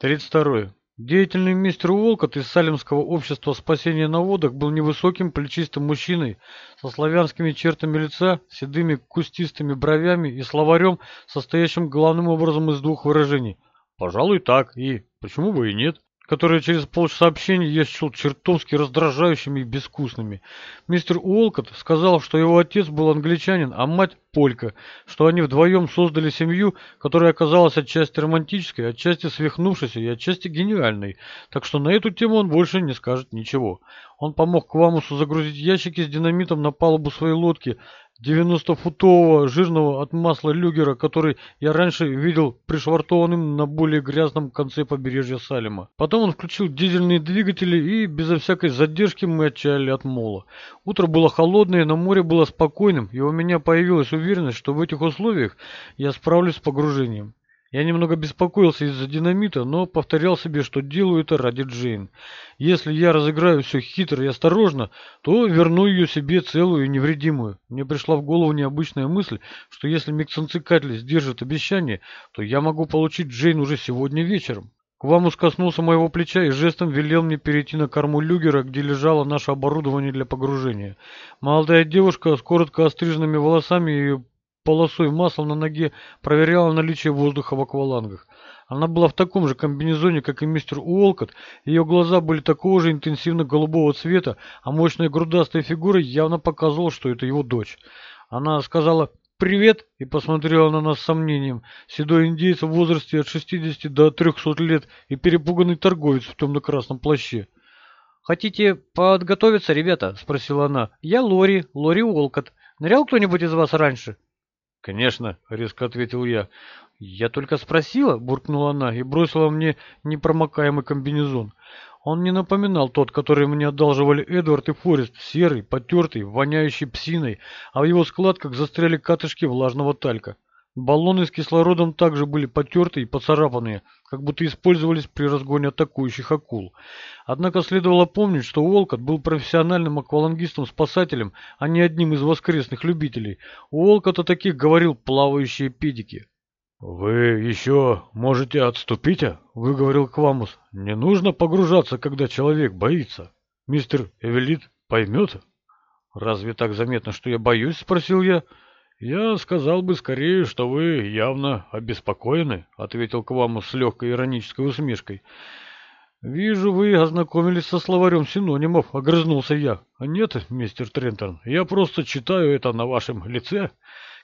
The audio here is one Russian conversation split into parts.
32. Деятельный мистер Уолкот из Салемского общества спасения на водах был невысоким плечистым мужчиной со славянскими чертами лица, седыми кустистыми бровями и словарем, состоящим главным образом из двух выражений. Пожалуй, так, и почему бы и нет которые через полчаса общения я счел чертовски раздражающими и безвкусными. Мистер Уолкотт сказал, что его отец был англичанин, а мать полька, что они вдвоем создали семью, которая оказалась отчасти романтической, отчасти свихнувшейся и отчасти гениальной, так что на эту тему он больше не скажет ничего. Он помог Квамусу загрузить ящики с динамитом на палубу своей лодки, 90-футового жирного от масла люгера, который я раньше видел пришвартованным на более грязном конце побережья Салема. Потом он включил дизельные двигатели и безо всякой задержки мы отчаяли от мола. Утро было холодное, но море было спокойным, и у меня появилась уверенность, что в этих условиях я справлюсь с погружением. Я немного беспокоился из-за динамита, но повторял себе, что делаю это ради Джейн. Если я разыграю все хитро и осторожно, то верну ее себе целую и невредимую. Мне пришла в голову необычная мысль, что если Миксенцикатли сдержит обещание, то я могу получить Джейн уже сегодня вечером. Квамус коснулся моего плеча и жестом велел мне перейти на корму люгера, где лежало наше оборудование для погружения. Молодая девушка с коротко остриженными волосами и полосой масла на ноге проверяла наличие воздуха в аквалангах. Она была в таком же комбинезоне, как и мистер Уолкот, ее глаза были такого же интенсивно-голубого цвета, а мощная грудастая фигура явно показывала, что это его дочь. Она сказала «Привет!» и посмотрела на нас с сомнением. Седой индейец в возрасте от 60 до 300 лет и перепуганный торговец в темно-красном плаще. «Хотите подготовиться, ребята?» — спросила она. «Я Лори, Лори Уолкот. Нырял кто-нибудь из вас раньше?» «Конечно», — резко ответил я. «Я только спросила», — буркнула она и бросила мне непромокаемый комбинезон. Он не напоминал тот, который мне одалживали Эдвард и Форест, серый, потертый, воняющий псиной, а в его складках застряли катышки влажного талька. Баллоны с кислородом также были потертые и поцарапанные, как будто использовались при разгоне атакующих акул. Однако следовало помнить, что Уолкот был профессиональным аквалангистом-спасателем, а не одним из воскресных любителей. У Уолкота таких говорил плавающие педики. «Вы еще можете отступить, а?» — выговорил Квамус. «Не нужно погружаться, когда человек боится. Мистер Эвелит поймет?» «Разве так заметно, что я боюсь?» — спросил я. «Я сказал бы скорее, что вы явно обеспокоены», — ответил Квамус с легкой иронической усмешкой. «Вижу, вы ознакомились со словарем синонимов», — огрызнулся я. «Нет, мистер Трентон, я просто читаю это на вашем лице».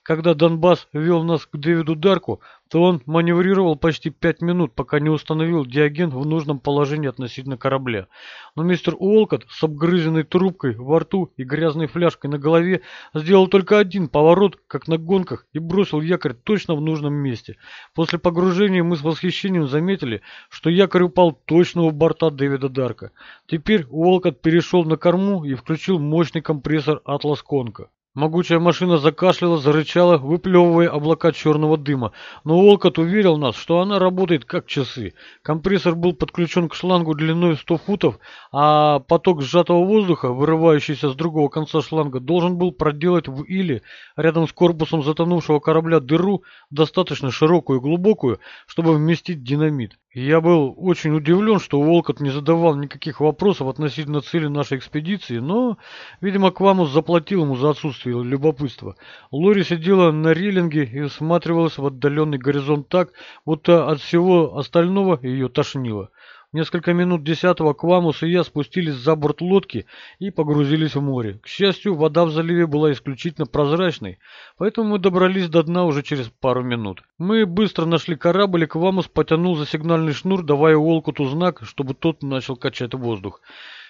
Когда Донбасс вел нас к Дэвиду Дарку, то он маневрировал почти пять минут, пока не установил Диоген в нужном положении относительно корабля. Но мистер Уолкот с обгрызенной трубкой во рту и грязной фляжкой на голове сделал только один поворот, как на гонках, и бросил якорь точно в нужном месте. После погружения мы с восхищением заметили, что якорь упал точно у борта Дэвида Дарка. Теперь Уолкот перешел на корму и включил мощный компрессор «Атлас Конка». Могучая машина закашляла, зарычала, выплевывая облака черного дыма. Но Олкот уверил нас, что она работает как часы. Компрессор был подключен к шлангу длиной 100 футов, а поток сжатого воздуха, вырывающийся с другого конца шланга, должен был проделать в иле рядом с корпусом затонувшего корабля дыру, достаточно широкую и глубокую, чтобы вместить динамит. Я был очень удивлен, что Волкот не задавал никаких вопросов относительно цели нашей экспедиции, но, видимо, Квамус заплатил ему за отсутствие любопытства. Лори сидела на реллинге и всматривалась в отдаленный горизонт так, будто от всего остального ее тошнило. Несколько минут десятого Квамус и я спустились за борт лодки и погрузились в море. К счастью, вода в заливе была исключительно прозрачной, поэтому мы добрались до дна уже через пару минут. Мы быстро нашли корабль, и Квамус потянул за сигнальный шнур, давая Уолкуту знак, чтобы тот начал качать воздух.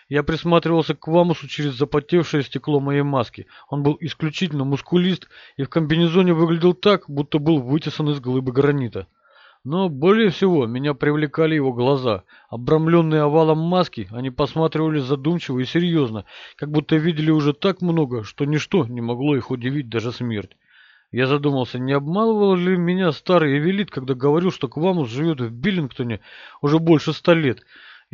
Я присматривался к Квамусу через запотевшее стекло моей маски. Он был исключительно мускулист и в комбинезоне выглядел так, будто был вытесан из глыбы гранита. Но более всего меня привлекали его глаза. Обрамленные овалом маски, они посматривали задумчиво и серьезно, как будто видели уже так много, что ничто не могло их удивить, даже смерть. Я задумался, не обманывал ли меня старый Эвелит, когда говорил, что Квамус живет в Биллингтоне уже больше ста лет.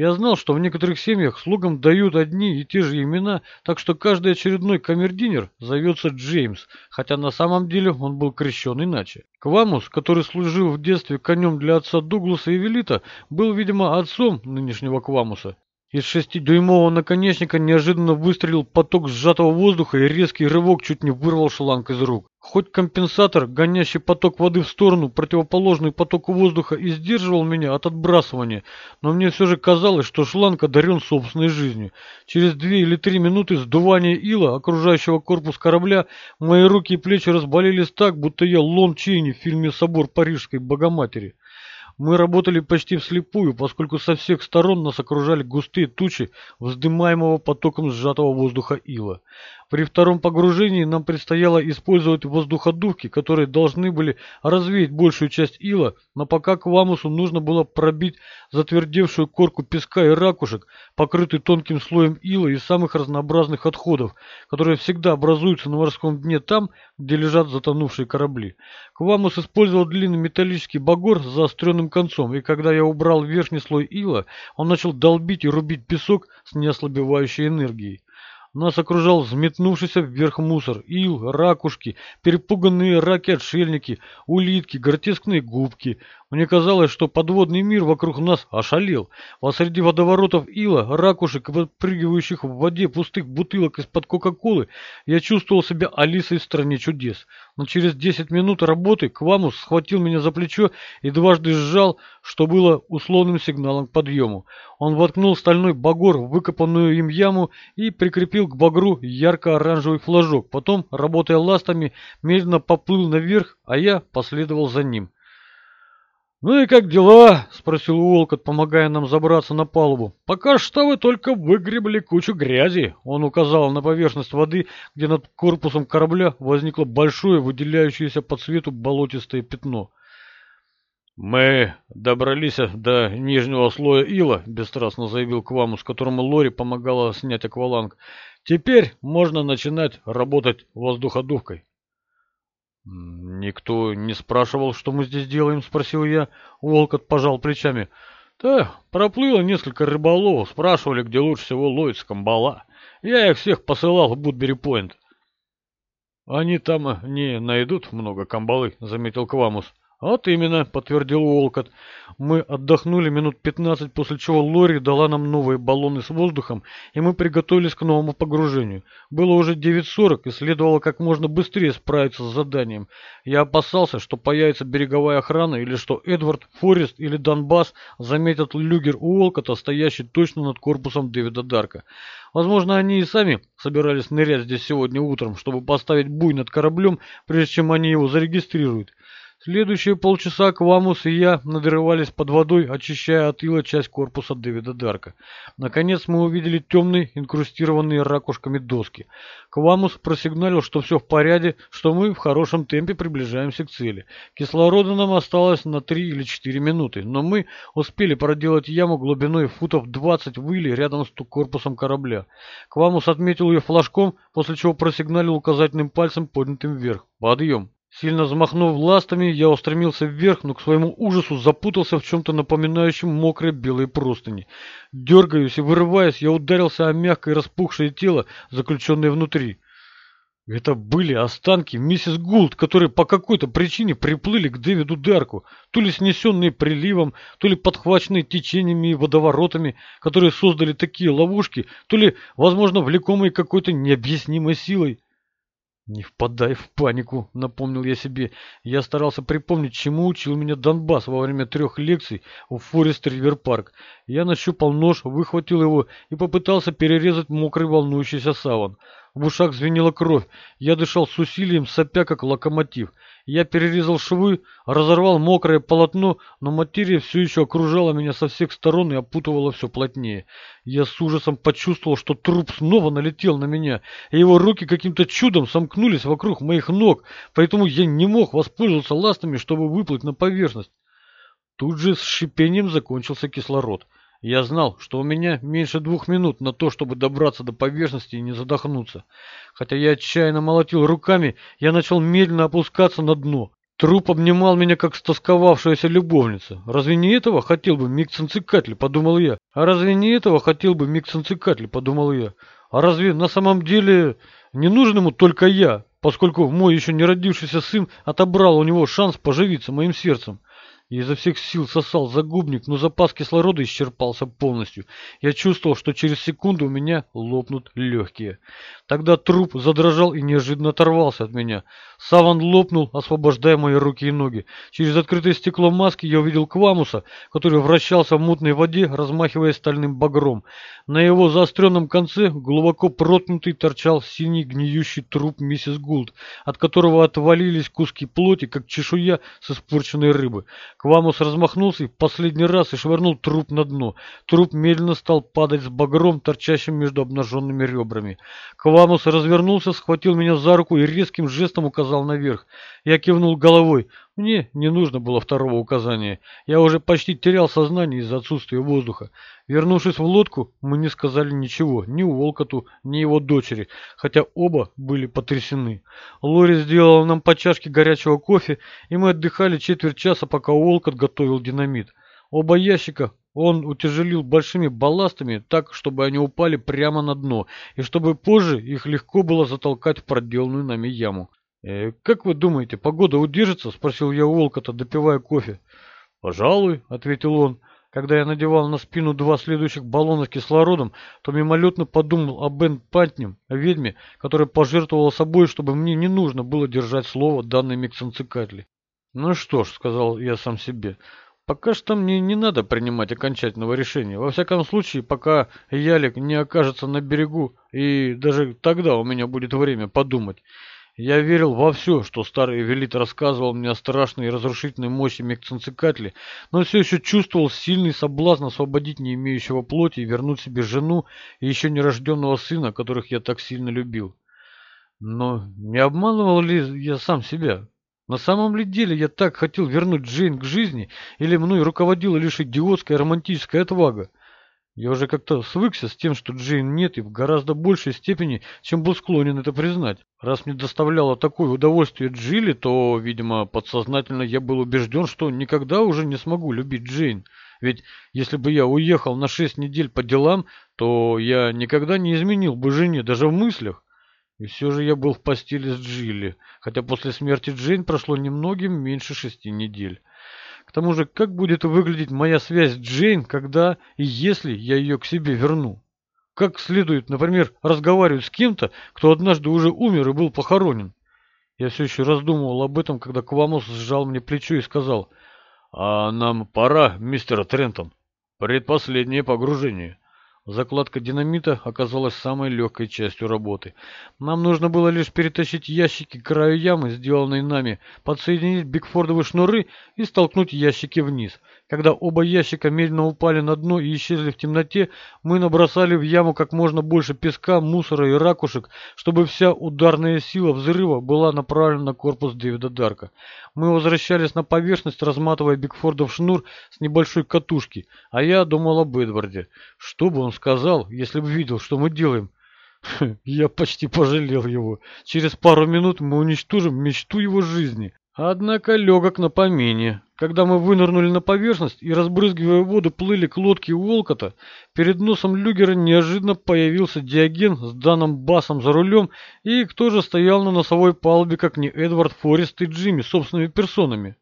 Я знал, что в некоторых семьях слугам дают одни и те же имена, так что каждый очередной камердинер зовется Джеймс, хотя на самом деле он был крещен иначе. Квамус, который служил в детстве конем для отца Дугласа и Велита, был, видимо, отцом нынешнего Квамуса. Из шестидюймового наконечника неожиданно выстрелил поток сжатого воздуха и резкий рывок чуть не вырвал шланг из рук. Хоть компенсатор, гонящий поток воды в сторону, противоположный потоку воздуха, и сдерживал меня от отбрасывания, но мне все же казалось, что шланг одарен собственной жизнью. Через две или три минуты сдувания ила, окружающего корпус корабля, мои руки и плечи разболелись так, будто я Лон Чейни в фильме «Собор Парижской Богоматери». Мы работали почти вслепую, поскольку со всех сторон нас окружали густые тучи вздымаемого потоком сжатого воздуха ила. При втором погружении нам предстояло использовать воздуходувки, которые должны были развеять большую часть ила, но пока к ламусу нужно было пробить затвердевшую корку песка и ракушек, покрытый тонким слоем ила и самых разнообразных отходов, которые всегда образуются на морском дне там, где лежат затонувшие корабли. Квамус использовал длинный металлический багор с заостренным концом, и когда я убрал верхний слой ила, он начал долбить и рубить песок с неослабевающей энергией. Нас окружал взметнувшийся вверх мусор, ил, ракушки, перепуганные раки-отшельники, улитки, гротескные губки. Мне казалось, что подводный мир вокруг нас ошалел. Посреди водоворотов ила, ракушек и подпрыгивающих в воде пустых бутылок из-под Кока-Колы я чувствовал себя Алисой в стране чудес но через 10 минут работы Квамус схватил меня за плечо и дважды сжал, что было условным сигналом к подъему. Он воткнул стальной багор в выкопанную им яму и прикрепил к багру ярко-оранжевый флажок. Потом, работая ластами, медленно поплыл наверх, а я последовал за ним. «Ну и как дела?» — спросил Уолкот, помогая нам забраться на палубу. «Пока что вы только выгребли кучу грязи», — он указал на поверхность воды, где над корпусом корабля возникло большое, выделяющееся по цвету болотистое пятно. «Мы добрались до нижнего слоя ила», — бесстрастно заявил Квамус, которому Лори помогала снять акваланг. «Теперь можно начинать работать воздуходувкой». «Никто не спрашивал, что мы здесь делаем?» — спросил я. Волкот пожал плечами. «Да, проплыло несколько рыболовов, спрашивали, где лучше всего ловится камбала. Я их всех посылал в Будбери-Пойнт». «Они там не найдут много камбалы», — заметил Квамус. «Вот именно», — подтвердил Уолкот. «Мы отдохнули минут пятнадцать, после чего Лори дала нам новые баллоны с воздухом, и мы приготовились к новому погружению. Было уже 9.40, и следовало как можно быстрее справиться с заданием. Я опасался, что появится береговая охрана, или что Эдвард, Форест или Донбасс заметят люгер Уолкота, стоящий точно над корпусом Дэвида Дарка. Возможно, они и сами собирались нырять здесь сегодня утром, чтобы поставить буй над кораблем, прежде чем они его зарегистрируют. Следующие полчаса Квамус и я надрывались под водой, очищая от ила часть корпуса Дэвида Дарка. Наконец мы увидели темные, инкрустированные ракушками доски. Квамус просигналил, что все в порядке, что мы в хорошем темпе приближаемся к цели. Кислорода нам осталось на 3 или 4 минуты, но мы успели проделать яму глубиной футов 20 в иле рядом с корпусом корабля. Квамус отметил ее флажком, после чего просигналил указательным пальцем, поднятым вверх. Подъем. Сильно взмахнув ластами, я устремился вверх, но к своему ужасу запутался в чем-то напоминающем мокрые белые простыни. Дергаясь и вырываясь, я ударился о мягкое распухшее тело, заключенное внутри. Это были останки миссис Гулд, которые по какой-то причине приплыли к Дэвиду Дарку, то ли снесенные приливом, то ли подхваченные течениями и водоворотами, которые создали такие ловушки, то ли, возможно, влекомые какой-то необъяснимой силой. «Не впадай в панику», — напомнил я себе. Я старался припомнить, чему учил меня Донбасс во время трех лекций в Форест Ривер Парк. Я нащупал нож, выхватил его и попытался перерезать мокрый волнующийся саван. В ушах звенела кровь. Я дышал с усилием, сопя как локомотив. Я перерезал швы, разорвал мокрое полотно, но материя все еще окружала меня со всех сторон и опутывала все плотнее. Я с ужасом почувствовал, что труп снова налетел на меня, и его руки каким-то чудом сомкнулись вокруг моих ног, поэтому я не мог воспользоваться ластами, чтобы выплыть на поверхность. Тут же с шипением закончился кислород. Я знал, что у меня меньше двух минут на то, чтобы добраться до поверхности и не задохнуться. Хотя я отчаянно молотил руками, я начал медленно опускаться на дно. Труп обнимал меня, как стосковавшаяся любовница. Разве не этого хотел бы Мик подумал я. А разве не этого хотел бы Мик подумал я. А разве на самом деле не нужен ему только я, поскольку мой еще не родившийся сын отобрал у него шанс поживиться моим сердцем? И изо всех сил сосал загубник, но запас кислорода исчерпался полностью. Я чувствовал, что через секунду у меня лопнут легкие. Тогда труп задрожал и неожиданно оторвался от меня. Саван лопнул, освобождая мои руки и ноги. Через открытое стекло маски я увидел Квамуса, который вращался в мутной воде, размахивая стальным багром. На его заостренном конце, глубоко проткнутый, торчал синий гниющий труп миссис Гулд, от которого отвалились куски плоти, как чешуя с испорченной рыбы. Квамус размахнулся в последний раз и швырнул труп на дно. Труп медленно стал падать с багром, торчащим между обнаженными ребрами. Квамус развернулся, схватил меня за руку и резким жестом указал наверх. Я кивнул головой. Мне не нужно было второго указания. Я уже почти терял сознание из-за отсутствия воздуха. Вернувшись в лодку, мы не сказали ничего, ни Уолкоту, ни его дочери, хотя оба были потрясены. Лори сделала нам по чашке горячего кофе, и мы отдыхали четверть часа, пока Уолкот готовил динамит. Оба ящика он утяжелил большими балластами так, чтобы они упали прямо на дно, и чтобы позже их легко было затолкать в проделанную нами яму. «Э, «Как вы думаете, погода удержится?» – спросил я Уолкота, допивая кофе. «Пожалуй», – ответил он. Когда я надевал на спину два следующих баллона с кислородом, то мимолетно подумал о Бен Патнем, о ведьме, которая пожертвовала собой, чтобы мне не нужно было держать слово, данное Миксенцикатли. «Ну что ж», — сказал я сам себе, — «пока что мне не надо принимать окончательного решения. Во всяком случае, пока Ялик не окажется на берегу, и даже тогда у меня будет время подумать». Я верил во все, что старый велит рассказывал мне о страшной и разрушительной мощи Мекцинцикатли, но все еще чувствовал сильный соблазн освободить не имеющего плоти и вернуть себе жену и еще нерожденного сына, которых я так сильно любил. Но не обманывал ли я сам себя? На самом ли деле я так хотел вернуть Джейн к жизни, или мной руководила лишь идиотская романтическая отвага? Я уже как-то свыкся с тем, что Джейн нет и в гораздо большей степени, чем был склонен это признать. Раз мне доставляло такое удовольствие Джилли, то, видимо, подсознательно я был убежден, что никогда уже не смогу любить Джейн. Ведь если бы я уехал на шесть недель по делам, то я никогда не изменил бы жене, даже в мыслях. И все же я был в постели с Джилли, хотя после смерти Джейн прошло немногим меньше шести недель. К тому же, как будет выглядеть моя связь с Джейн, когда и если я ее к себе верну? Как следует, например, разговаривать с кем-то, кто однажды уже умер и был похоронен? Я все еще раздумывал об этом, когда Квамос сжал мне плечо и сказал, «А нам пора, мистер Трентон. Предпоследнее погружение». Закладка динамита оказалась самой легкой частью работы. Нам нужно было лишь перетащить ящики к краю ямы, сделанной нами, подсоединить бигфордовые шнуры и столкнуть ящики вниз. Когда оба ящика медленно упали на дно и исчезли в темноте, мы набросали в яму как можно больше песка, мусора и ракушек, чтобы вся ударная сила взрыва была направлена на корпус Дэвида Дарка. Мы возвращались на поверхность, разматывая Бигфордов шнур с небольшой катушки, а я думал об Эдварде. Что бы он сказал, если бы видел, что мы делаем? Я почти пожалел его. Через пару минут мы уничтожим мечту его жизни. Однако легок на помине. Когда мы вынырнули на поверхность и, разбрызгивая воду, плыли к лодке Уолкота, перед носом люгера неожиданно появился Диоген с Даном Басом за рулем, и кто же стоял на носовой палубе, как не Эдвард Форест и Джимми собственными персонами.